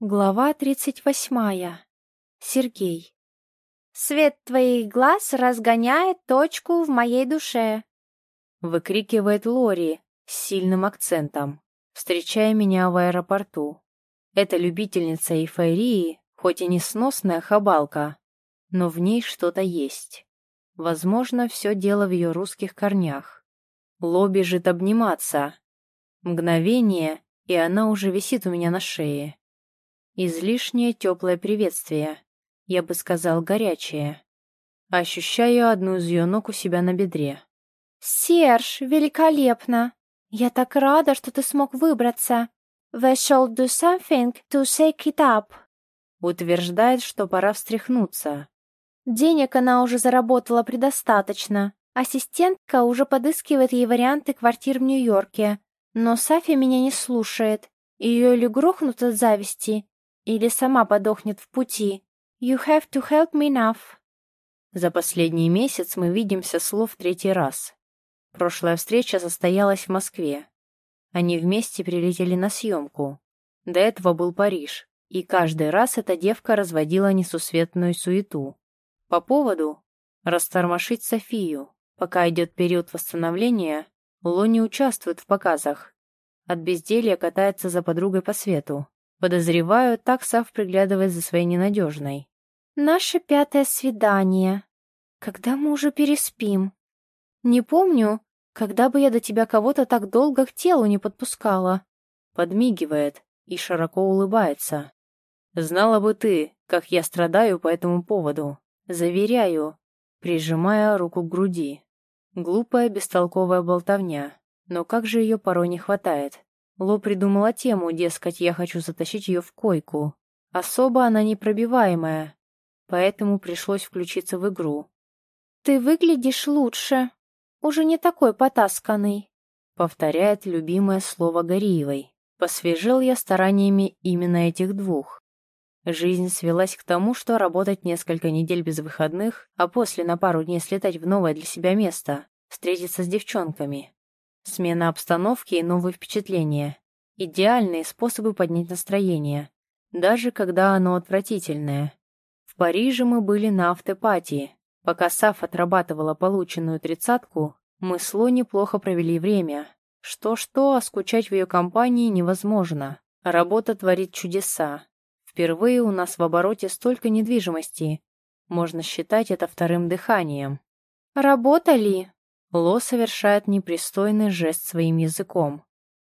Глава тридцать восьмая. Сергей. «Свет твоих глаз разгоняет точку в моей душе», — выкрикивает Лори с сильным акцентом, встречая меня в аэропорту. Эта любительница эйфории, хоть и несносная хабалка, но в ней что-то есть. Возможно, все дело в ее русских корнях. Ло бежит обниматься. Мгновение, и она уже висит у меня на шее. Излишнее теплое приветствие. Я бы сказал, горячее. Ощущаю одну из ее ног у себя на бедре. «Серж, великолепно! Я так рада, что ты смог выбраться. We shall do something to shake it up!» Утверждает, что пора встряхнуться. Денег она уже заработала предостаточно. Ассистентка уже подыскивает ей варианты квартир в Нью-Йорке. Но Сафи меня не слушает. Ее или грохнут от зависти, или сама подохнет в пути. You have to help me enough. За последний месяц мы видимся слов третий раз. Прошлая встреча состоялась в Москве. Они вместе прилетели на съемку. До этого был Париж, и каждый раз эта девка разводила несусветную суету. По поводу растормошить Софию. Пока идет период восстановления, Ло не участвует в показах. От безделья катается за подругой по свету. Подозреваю, так Сав приглядывает за своей ненадежной. «Наше пятое свидание. Когда мы уже переспим? Не помню, когда бы я до тебя кого-то так долго к телу не подпускала». Подмигивает и широко улыбается. «Знала бы ты, как я страдаю по этому поводу. Заверяю, прижимая руку к груди. Глупая, бестолковая болтовня. Но как же ее порой не хватает. Ло придумала тему, дескать, я хочу затащить ее в койку. Особо она непробиваемая, поэтому пришлось включиться в игру. «Ты выглядишь лучше. Уже не такой потасканный», — повторяет любимое слово Гориевой. Посвежел я стараниями именно этих двух. Жизнь свелась к тому, что работать несколько недель без выходных, а после на пару дней слетать в новое для себя место, встретиться с девчонками. Смена обстановки и новые впечатления. Идеальные способы поднять настроение, даже когда оно отвратительное. В Париже мы были на автопатии. Пока Саф отрабатывала полученную тридцатку, мы с Ло неплохо провели время. Что-что, а скучать в ее компании невозможно. Работа творит чудеса. Впервые у нас в обороте столько недвижимости. Можно считать это вторым дыханием. «Работа ли?» Ло совершает непристойный жест своим языком,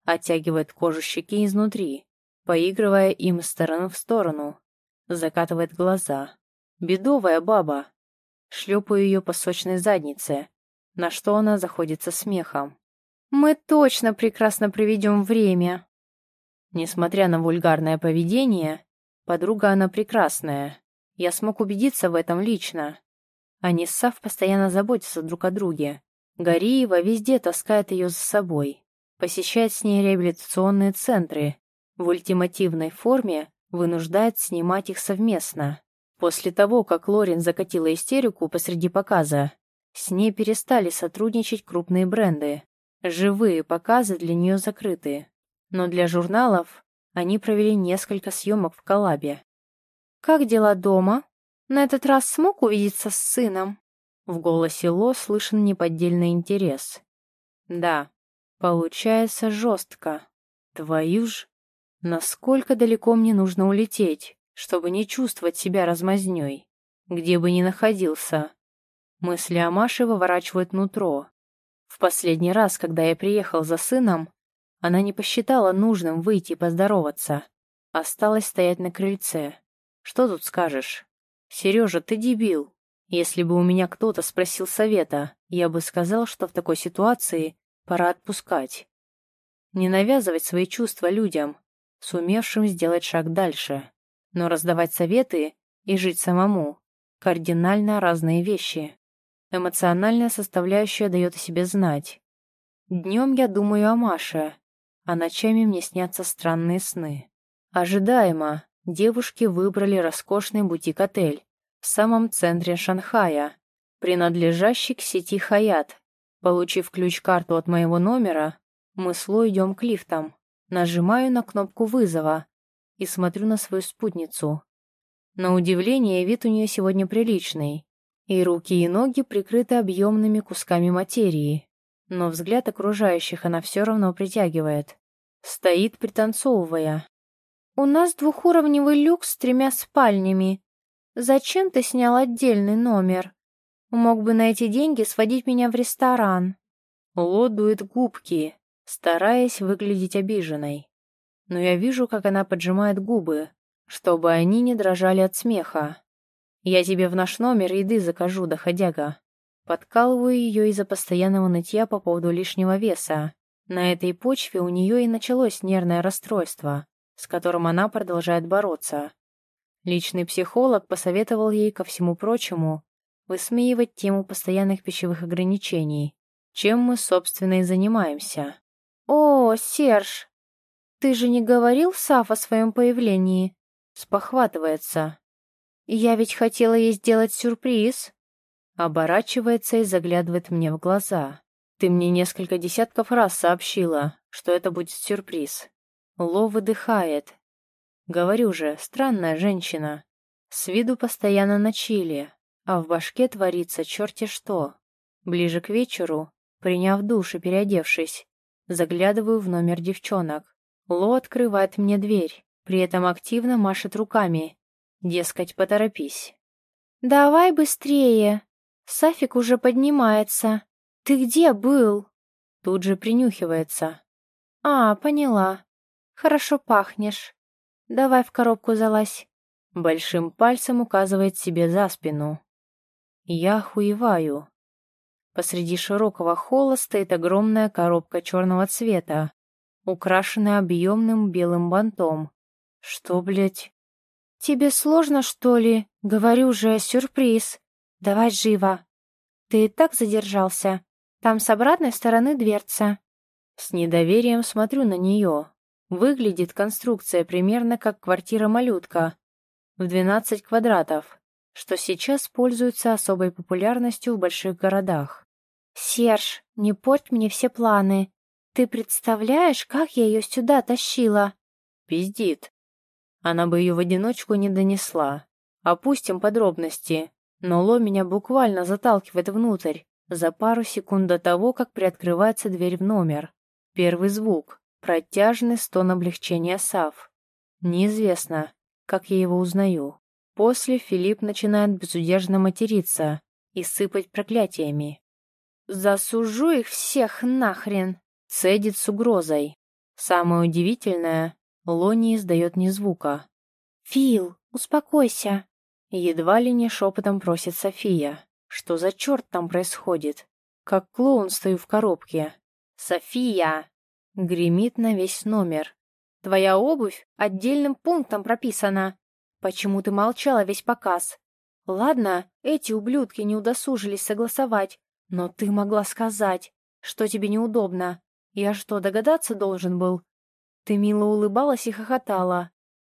оттягивает кожу щеки изнутри, поигрывая им из стороны в сторону, закатывает глаза. Бедовая баба. Шлепаю ее по сочной заднице, на что она заходится смехом. «Мы точно прекрасно проведем время!» Несмотря на вульгарное поведение, подруга она прекрасная. Я смог убедиться в этом лично. Они с Сав постоянно заботятся друг о друге, Гориева везде таскает ее за собой, посещает с ней реабилитационные центры, в ультимативной форме вынуждает снимать их совместно. После того, как Лорин закатила истерику посреди показа, с ней перестали сотрудничать крупные бренды. Живые показы для нее закрыты. Но для журналов они провели несколько съемок в коллабе. «Как дела дома? На этот раз смог увидеться с сыном?» В голосе Ло слышен неподдельный интерес. Да, получается жестко. Твою ж, насколько далеко мне нужно улететь, чтобы не чувствовать себя размазнёй, где бы ни находился. Мысли о Маше выворачивают нутро. В последний раз, когда я приехал за сыном, она не посчитала нужным выйти поздороваться. Осталось стоять на крыльце. Что тут скажешь? Сережа, ты дебил. Если бы у меня кто-то спросил совета, я бы сказал, что в такой ситуации пора отпускать. Не навязывать свои чувства людям, сумевшим сделать шаг дальше. Но раздавать советы и жить самому – кардинально разные вещи. Эмоциональная составляющая дает о себе знать. Днем я думаю о Маше, а ночами мне снятся странные сны. Ожидаемо, девушки выбрали роскошный бутик-отель, в самом центре Шанхая, принадлежащий к сети Хаят. Получив ключ-карту от моего номера, мы с Ло идем к лифтам. Нажимаю на кнопку вызова. и смотрю на свою спутницу. На удивление, вид у нее сегодня приличный. И руки, и ноги прикрыты объемными кусками материи. Но взгляд окружающих она все равно притягивает. Стоит, пританцовывая. «У нас двухуровневый люкс с тремя спальнями. Зачем ты снял отдельный номер? Мог бы на эти деньги сводить меня в ресторан». Ло дует губки, стараясь выглядеть обиженной. Но я вижу, как она поджимает губы, чтобы они не дрожали от смеха. Я тебе в наш номер еды закажу, доходяга. Подкалываю ее из-за постоянного нытья по поводу лишнего веса. На этой почве у нее и началось нервное расстройство, с которым она продолжает бороться. Личный психолог посоветовал ей, ко всему прочему, высмеивать тему постоянных пищевых ограничений, чем мы, собственно, и занимаемся. «О, Серж, ты же не говорил Саф о своем появлении?» Спохватывается. «Я ведь хотела ей сделать сюрприз». Оборачивается и заглядывает мне в глаза. «Ты мне несколько десятков раз сообщила, что это будет сюрприз». Ло выдыхает. Говорю же, странная женщина. С виду постоянно на чили, а в башке творится черти что. Ближе к вечеру, приняв душ и переодевшись, заглядываю в номер девчонок. Ло открывает мне дверь, при этом активно машет руками. Дескать, поторопись. «Давай быстрее! Сафик уже поднимается. Ты где был?» Тут же принюхивается. «А, поняла. Хорошо пахнешь. Давай в коробку залазь». Большим пальцем указывает себе за спину. Я хуеваю. Посреди широкого холла стоит огромная коробка черного цвета, украшенная объемным белым бантом. Что, блядь? Тебе сложно, что ли? Говорю же, сюрприз. Давай живо. Ты и так задержался. Там с обратной стороны дверца. С недоверием смотрю на нее. Выглядит конструкция примерно как квартира-малютка. В 12 квадратов что сейчас пользуется особой популярностью в больших городах. «Серж, не порть мне все планы. Ты представляешь, как я ее сюда тащила?» Пиздит. Она бы ее в одиночку не донесла. Опустим подробности, но Ло меня буквально заталкивает внутрь за пару секунд до того, как приоткрывается дверь в номер. Первый звук — протяжный стон облегчения Сав. Неизвестно, как я его узнаю. После Филипп начинает безудержно материться и сыпать проклятиями. «Засужу их всех нахрен!» Цедит с угрозой. Самое удивительное, Лони издает ни звука. «Фил, успокойся!» Едва ли не шепотом просит София. Что за черт там происходит? Как клоун стою в коробке. «София!» Гремит на весь номер. «Твоя обувь отдельным пунктом прописана. Почему ты молчала весь показ? Ладно, эти ублюдки не удосужились согласовать, но ты могла сказать, что тебе неудобно. Я что, догадаться должен был? Ты мило улыбалась и хохотала.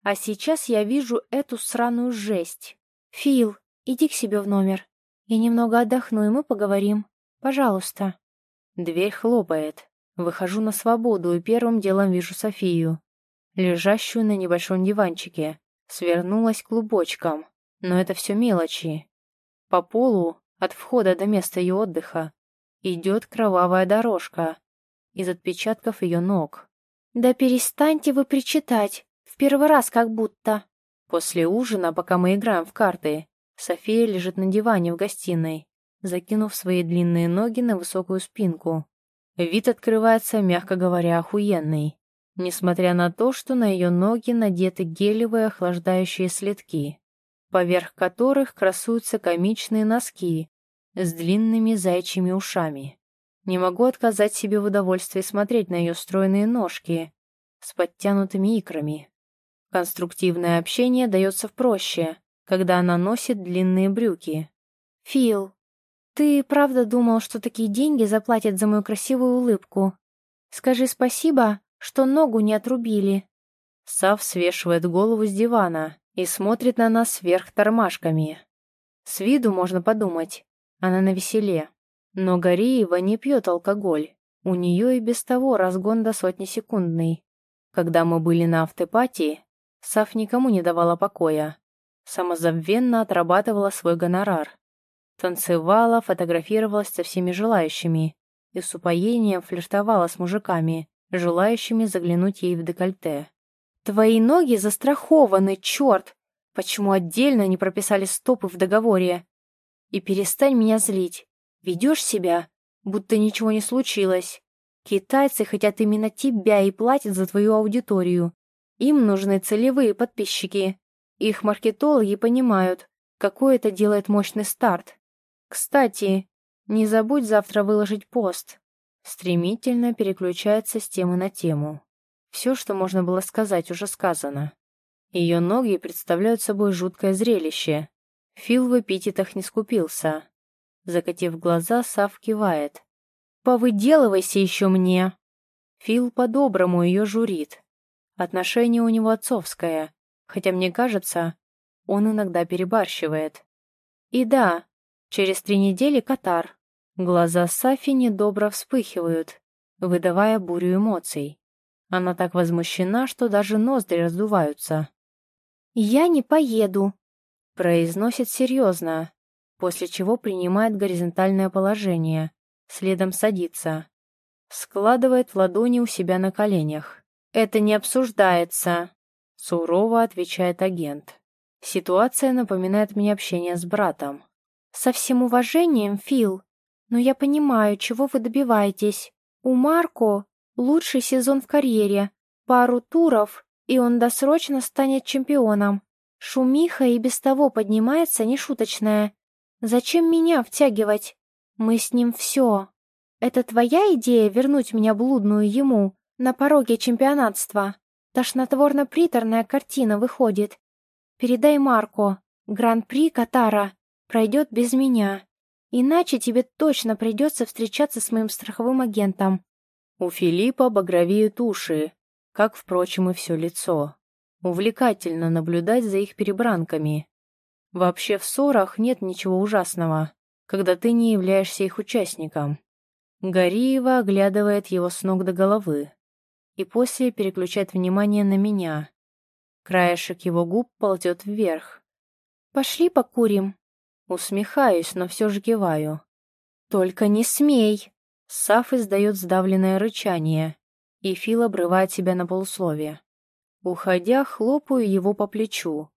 А сейчас я вижу эту сраную жесть. Фил, иди к себе в номер. Я немного отдохну, и мы поговорим. Пожалуйста. Дверь хлопает. Выхожу на свободу и первым делом вижу Софию, лежащую на небольшом диванчике. Свернулась клубочком, но это все мелочи. По полу, от входа до места ее отдыха, идет кровавая дорожка из отпечатков ее ног. «Да перестаньте вы причитать, в первый раз как будто». После ужина, пока мы играем в карты, София лежит на диване в гостиной, закинув свои длинные ноги на высокую спинку. Вид открывается, мягко говоря, охуенный несмотря на то, что на ее ноги надеты гелевые охлаждающие следки, поверх которых красуются комичные носки с длинными зайчьими ушами. Не могу отказать себе в удовольствии смотреть на ее стройные ножки с подтянутыми икрами. Конструктивное общение дается проще, когда она носит длинные брюки. «Фил, ты правда думал, что такие деньги заплатят за мою красивую улыбку? Скажи спасибо, что ногу не отрубили». Сав свешивает голову с дивана и смотрит на нас сверх тормашками. С виду можно подумать, она на веселе. Но Гореева не пьет алкоголь. У нее и без того разгон до сотни секундный. Когда мы были на автопатии, Сав никому не давала покоя. Самозабвенно отрабатывала свой гонорар. Танцевала, фотографировалась со всеми желающими и с упоением флиртовала с мужиками, желающими заглянуть ей в декольте. «Твои ноги застрахованы, черт! Почему отдельно не прописали стопы в договоре? И перестань меня злить. Ведешь себя, будто ничего не случилось. Китайцы хотят именно тебя и платят за твою аудиторию. Им нужны целевые подписчики. Их маркетологи понимают, какой это делает мощный старт. Кстати, не забудь завтра выложить пост. Стремительно переключается с темы на тему. Все, что можно было сказать, уже сказано. Ее ноги представляют собой жуткое зрелище. Фил в эпитетах не скупился. Закатив глаза, Сав кивает. «Повыделывайся еще мне!» Фил по-доброму ее журит. Отношение у него отцовское, хотя, мне кажется, он иногда перебарщивает. И да, через три недели Катар. Глаза Сафи недобро вспыхивают, выдавая бурю эмоций. Она так возмущена, что даже ноздри раздуваются. «Я не поеду», — произносит серьезно, после чего принимает горизонтальное положение, следом садится. Складывает ладони у себя на коленях. «Это не обсуждается», — сурово отвечает агент. Ситуация напоминает мне общение с братом. «Со всем уважением, Фил, но я понимаю, чего вы добиваетесь. У Марко лучший сезон в карьере, пару туров, и он досрочно станет чемпионом. Шумиха и без того поднимается нешуточная. Зачем меня втягивать? Мы с ним все. Это твоя идея вернуть меня блудную ему на пороге чемпионатства? Тошнотворно-приторная картина выходит. Передай Марко, гран-при Катара пройдет без меня. Иначе тебе точно придется встречаться с моим страховым агентом. У Филиппа багровеют уши, как, впрочем, и все лицо. Увлекательно наблюдать за их перебранками. Вообще в ссорах нет ничего ужасного, когда ты не являешься их участником. Гориева оглядывает его с ног до головы и после переключает внимание на меня. Краешек его губ ползет вверх. «Пошли покурим», Усмехаюсь, но все же киваю. «Только не смей!» Саф издает сдавленное рычание, и Фил обрывает себя на полусловие. Уходя, хлопаю его по плечу.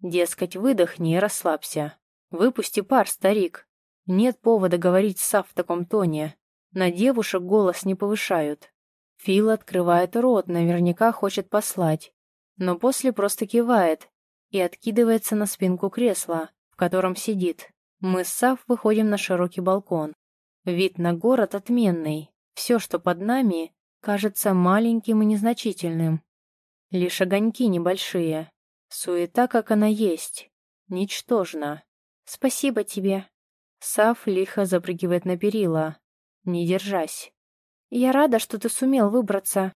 Дескать, выдохни и расслабься. Выпусти пар, старик. Нет повода говорить Саф в таком тоне. На девушек голос не повышают. Фил открывает рот, наверняка хочет послать. Но после просто кивает и откидывается на спинку кресла, в котором сидит. Мы с Сав выходим на широкий балкон. Вид на город отменный. Все, что под нами, кажется маленьким и незначительным. Лишь огоньки небольшие. Суета, как она есть. Ничтожна. Спасибо тебе. Сав лихо запрыгивает на перила, не держась. Я рада, что ты сумел выбраться.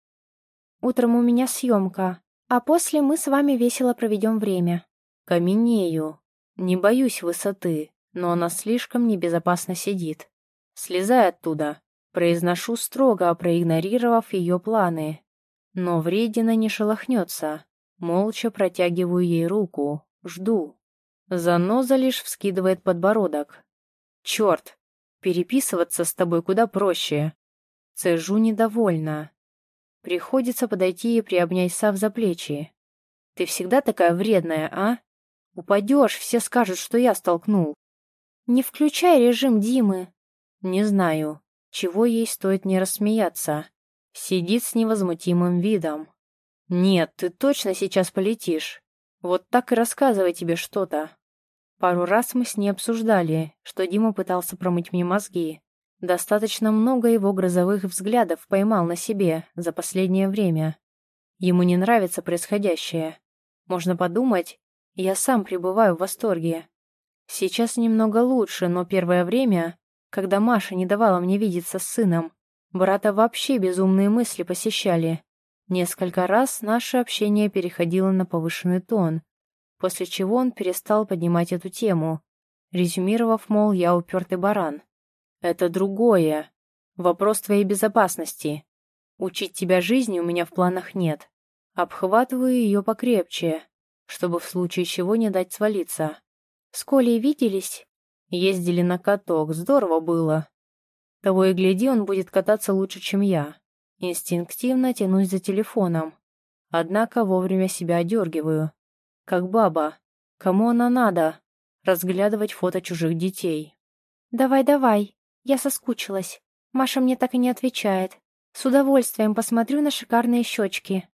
Утром у меня съемка, а после мы с вами весело проведем время. Каменею, не боюсь высоты, но она слишком небезопасно сидит. Слезай оттуда. Произношу строго, проигнорировав ее планы. Но вредина не шелохнется. Молча протягиваю ей руку. Жду. Заноза лишь вскидывает подбородок. Черт, переписываться с тобой куда проще. Цежу недовольна. Приходится подойти и приобнять Сав за плечи. Ты всегда такая вредная, а? Упадешь, все скажут, что я столкнул. Не включай режим Димы. Не знаю, чего ей стоит не рассмеяться. Сидит с невозмутимым видом. Нет, ты точно сейчас полетишь. Вот так и рассказывай тебе что-то. Пару раз мы с ней обсуждали, что Дима пытался промыть мне мозги. Достаточно много его грозовых взглядов поймал на себе за последнее время. Ему не нравится происходящее. Можно подумать, я сам пребываю в восторге. Сейчас немного лучше, но первое время, когда Маша не давала мне видеться с сыном, брата вообще безумные мысли посещали. Несколько раз наше общение переходило на повышенный тон, после чего он перестал поднимать эту тему, резюмировав, мол, я упертый баран. «Это другое. Вопрос твоей безопасности. Учить тебя жизни у меня в планах нет. Обхватываю ее покрепче, чтобы в случае чего не дать свалиться. С Колей виделись? Ездили на каток, здорово было. Того и гляди, он будет кататься лучше, чем я. Инстинктивно тянусь за телефоном. Однако вовремя себя одергиваю. Как баба. Кому она надо? Разглядывать фото чужих детей. «Давай-давай, я соскучилась. Маша мне так и не отвечает. С удовольствием посмотрю на шикарные щечки».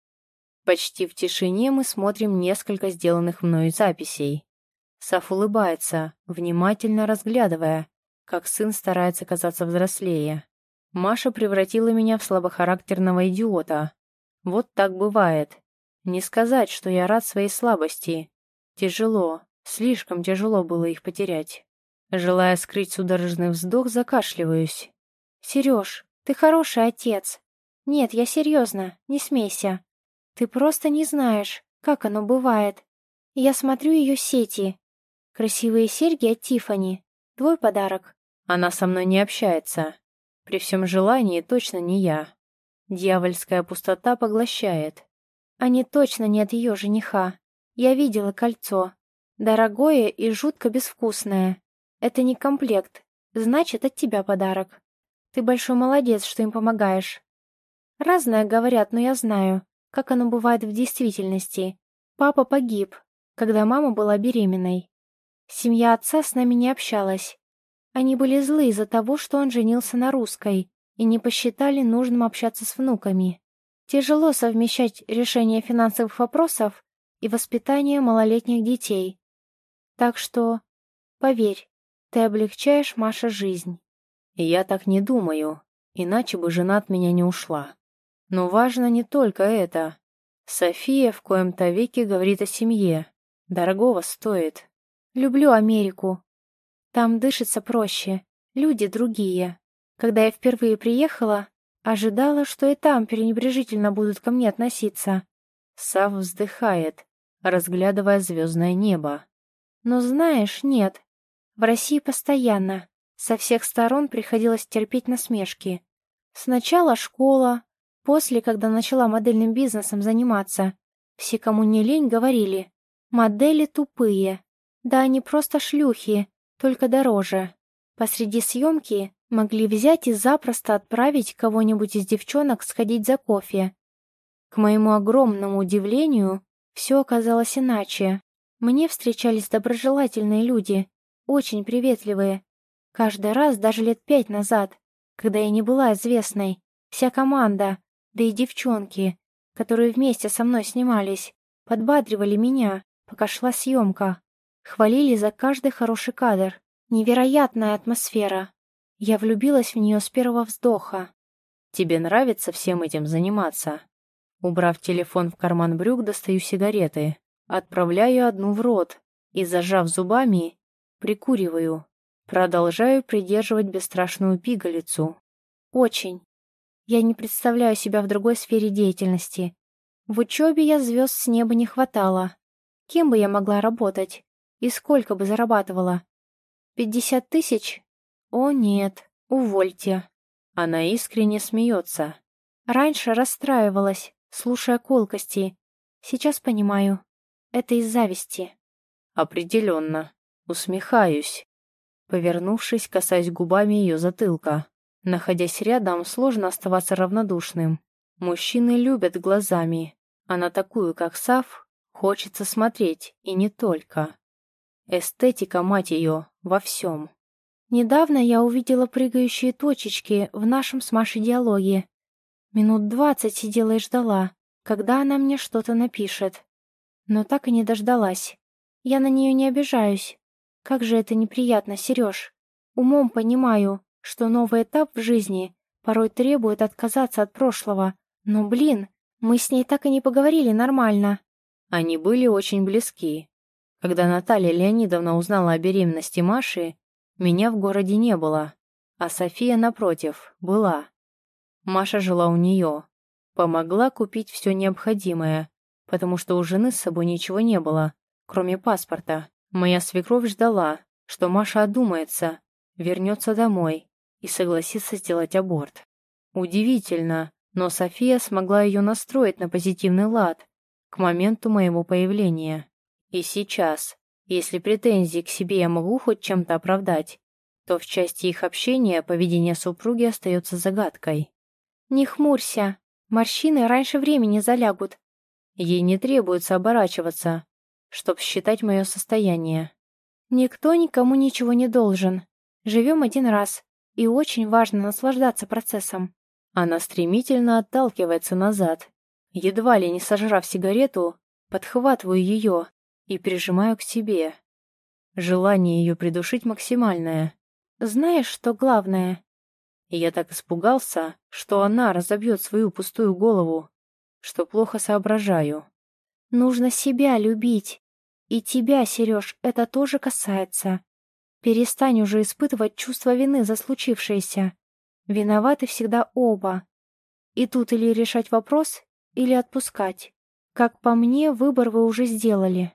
Почти в тишине мы смотрим несколько сделанных мною записей. Саф улыбается, внимательно разглядывая, как сын старается казаться взрослее. Маша превратила меня в слабохарактерного идиота. Вот так бывает. Не сказать, что я рад своей слабости. Тяжело, слишком тяжело было их потерять. Желая скрыть судорожный вздох, закашливаюсь. «Сереж, ты хороший отец. Нет, я серьезно, не смейся. Ты просто не знаешь, как оно бывает. Я смотрю ее сети. Красивые серьги от Тифани. Твой подарок. Она со мной не общается. При всем желании точно не я. Дьявольская пустота поглощает. Они точно не от ее жениха. Я видела кольцо. Дорогое и жутко безвкусное. Это не комплект, значит, от тебя подарок. Ты большой молодец, что им помогаешь. Разное говорят, но я знаю, как оно бывает в действительности. Папа погиб, когда мама была беременной. Семья отца с нами не общалась. Они были злы из-за того, что он женился на русской, и не посчитали нужным общаться с внуками. Тяжело совмещать решение финансовых вопросов и воспитание малолетних детей. Так что, поверь, ты облегчаешь Маше жизнь. Я так не думаю, иначе бы жена от меня не ушла. Но важно не только это. София в коем-то веке говорит о семье. Дорогого стоит. Люблю Америку. Там дышится проще, люди другие. Когда я впервые приехала, ожидала, что и там пренебрежительно будут ко мне относиться. Сав вздыхает, разглядывая звездное небо. Но знаешь, нет, в России постоянно. Со всех сторон приходилось терпеть насмешки. Сначала школа, после, когда начала модельным бизнесом заниматься. Все, кому не лень, говорили, модели тупые. Да они просто шлюхи, только дороже. Посреди съемки могли взять и запросто отправить кого-нибудь из девчонок сходить за кофе. К моему огромному удивлению, все оказалось иначе. Мне встречались доброжелательные люди, очень приветливые. Каждый раз, даже лет пять назад, когда я не была известной, вся команда, да и девчонки, которые вместе со мной снимались, подбадривали меня, пока шла съемка. Хвалили за каждый хороший кадр. Невероятная атмосфера. Я влюбилась в нее с первого вздоха. «Тебе нравится всем этим заниматься?» Убрав телефон в карман брюк, достаю сигареты. Отправляю одну в рот и, зажав зубами, Прикуриваю. Продолжаю придерживать бесстрашную пигалицу. Очень. Я не представляю себя в другой сфере деятельности. В учебе я звезд с неба не хватало. Кем бы я могла работать? И сколько бы зарабатывала? Пятьдесят тысяч? О нет, увольте. Она искренне смеется. Раньше расстраивалась, слушая колкости. Сейчас понимаю. Это из зависти. Определенно. Усмехаюсь. Повернувшись, касаясь губами ее затылка. Находясь рядом, сложно оставаться равнодушным. Мужчины любят глазами, а на такую, как Сав, хочется смотреть, и не только. Эстетика, мать ее, во всем. Недавно я увидела прыгающие точечки в нашем с Машей диалоге. Минут двадцать сидела и ждала, когда она мне что-то напишет. Но так и не дождалась. Я на нее не обижаюсь. Как же это неприятно, Сереж. Умом понимаю, что новый этап в жизни порой требует отказаться от прошлого. Но, блин, мы с ней так и не поговорили нормально. Они были очень близки. Когда Наталья Леонидовна узнала о беременности Маши, меня в городе не было, а София, напротив, была. Маша жила у нее. Помогла купить все необходимое, потому что у жены с собой ничего не было, кроме паспорта. Моя свекровь ждала, что Маша одумается, вернется домой и согласится сделать аборт. Удивительно, Но София смогла ее настроить на позитивный лад к моменту моего появления. И сейчас, если претензии к себе я могу хоть чем-то оправдать, то в части их общения поведение супруги остается загадкой. «Не хмурься, морщины раньше времени залягут». Ей не требуется оборачиваться, чтоб считать мое состояние. «Никто никому ничего не должен. Живем один раз, и очень важно наслаждаться процессом». Она стремительно отталкивается назад. Едва ли не сожрав сигарету, подхватываю ее и прижимаю к себе. Желание ее придушить максимальное. Знаешь, что главное? Я так испугался, что она разобьет свою пустую голову, что плохо соображаю. Нужно себя любить. И тебя, Сереж, это тоже касается. Перестань уже испытывать чувство вины за случившееся. Виноваты всегда оба. И тут или решать вопрос, или отпускать. Как по мне, выбор вы уже сделали.